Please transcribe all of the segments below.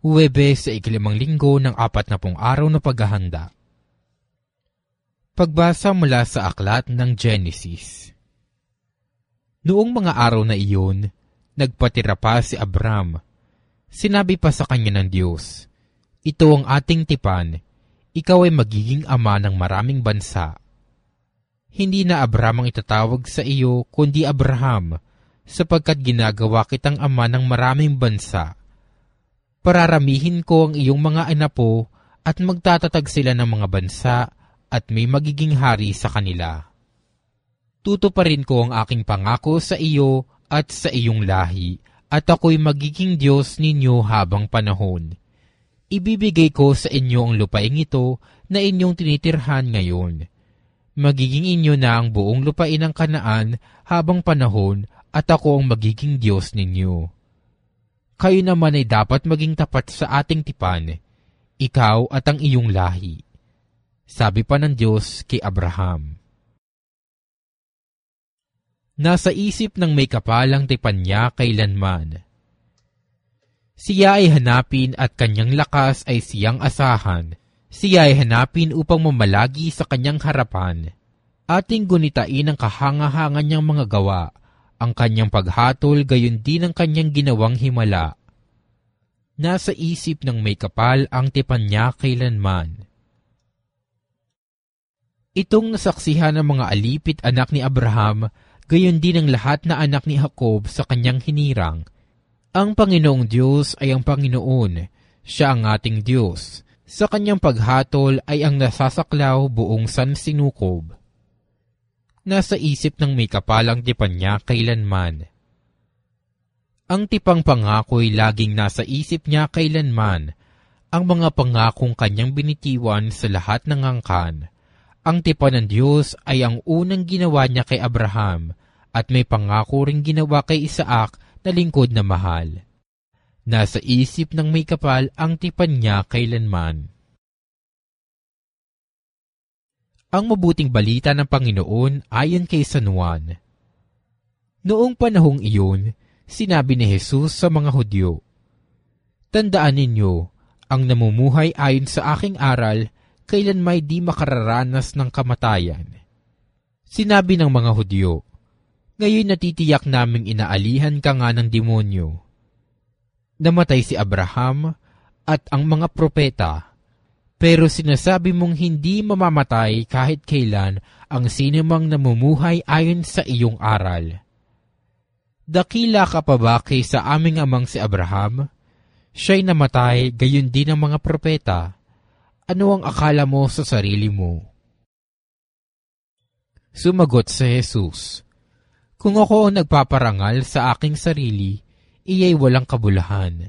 Huwebe sa ikilimang linggo ng apat na pong araw na paghahanda. Pagbasa mula sa aklat ng Genesis. Noong mga araw na iyon, nagpatira pa si Abram. Sinabi pa sa kanya ng Diyos, Ito ang ating tipan, ikaw ay magiging ama ng maraming bansa. Hindi na Abram ang itatawag sa iyo, kundi Abraham, sapagkat ginagawa kitang ama ng maraming bansa Pararamihin ko ang iyong mga inapo at magtatatag sila ng mga bansa at may magiging hari sa kanila. Tutuparin ko ang aking pangako sa iyo at sa iyong lahi at ako'y magiging Diyos ninyo habang panahon. Ibibigay ko sa inyo ang lupaing ito na inyong tinitirhan ngayon. Magiging inyo na ang buong lupain ng kanaan habang panahon at ako ang magiging Diyos ninyo kayo naman ay dapat maging tapat sa ating tipan, ikaw at ang iyong lahi. Sabi pa ng Diyos kay Abraham. Nasa isip ng may kapalang tipan niya kailanman. Siya ay hanapin at kanyang lakas ay siyang asahan. Siya ay hanapin upang mamalagi sa kanyang harapan. Ating gunitain ang kahangahangan niyang mga gawa ang kanyang paghatol gayon din ang kanyang ginawang himala. Nasa isip ng may kapal ang tipan niya kailanman. Itong nasaksihan ng mga alipit anak ni Abraham, gayon din ang lahat na anak ni Jacob sa kanyang hinirang. Ang Panginoong Diyos ay ang Panginoon, siya ang ating Diyos. Sa kanyang paghatol ay ang nasasaklaw buong sansinukob nasa isip ng may kapalang tipan niya kailanman. Ang tipang pangako'y laging nasa isip niya kailanman, ang mga pangakong kanyang binitiwan sa lahat ng angkan. Ang tipan ng Diyos ay ang unang ginawa niya kay Abraham at may pangako ring ginawa kay Isaac na lingkod na mahal. Nasa isip ng may kapal ang tipan niya kailanman. Ang mabuting balita ng Panginoon ayon kay San Juan. Noong panahong iyon, sinabi ni Jesus sa mga Hudyo, Tandaan ninyo, ang namumuhay ayon sa aking aral, kailan may di makararanas ng kamatayan. Sinabi ng mga Hudyo, Ngayon natitiyak naming inaalihan ka nga ng demonyo. Namatay si Abraham at ang mga propeta pero sinasabi mong hindi mamamatay kahit kailan ang sinumang namumuhay ayon sa iyong aral. Dakila ka pa ba kay sa aming amang si Abraham? Siya'y namatay, gayon din ang mga propeta. Ano ang akala mo sa sarili mo? Sumagot si Jesus, Kung ako ang nagpaparangal sa aking sarili, iyay walang kabulahan.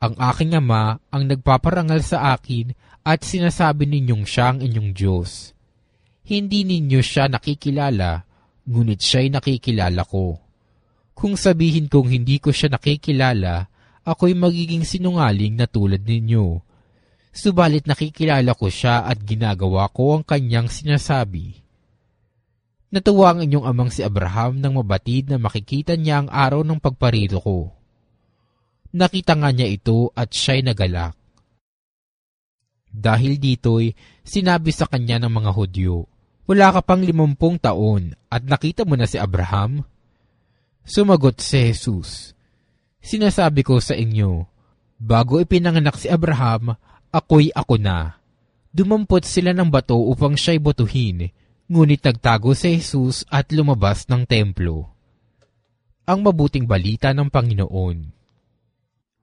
Ang aking ama ang nagpaparangal sa akin at sinasabi ninyong siya ang inyong Diyos. Hindi ninyo siya nakikilala, ngunit siya'y nakikilala ko. Kung sabihin kong hindi ko siya nakikilala, ako'y magiging sinungaling na tulad ninyo. Subalit nakikilala ko siya at ginagawa ko ang kanyang sinasabi. Natuwa ang inyong amang si Abraham nang mabatid na makikita niya ang araw ng pagparito ko. Nakita nga niya ito at siya'y nagalak. Dahil dito'y sinabi sa kanya ng mga Hudyo, Wala ka pang limampung taon at nakita mo na si Abraham? Sumagot si Jesus, Sinasabi ko sa inyo, bago ipinanganak si Abraham, ako'y ako na. Dumampot sila ng bato upang siya'y botuhin, ngunit nagtago si Jesus at lumabas ng templo. Ang mabuting balita ng Panginoon.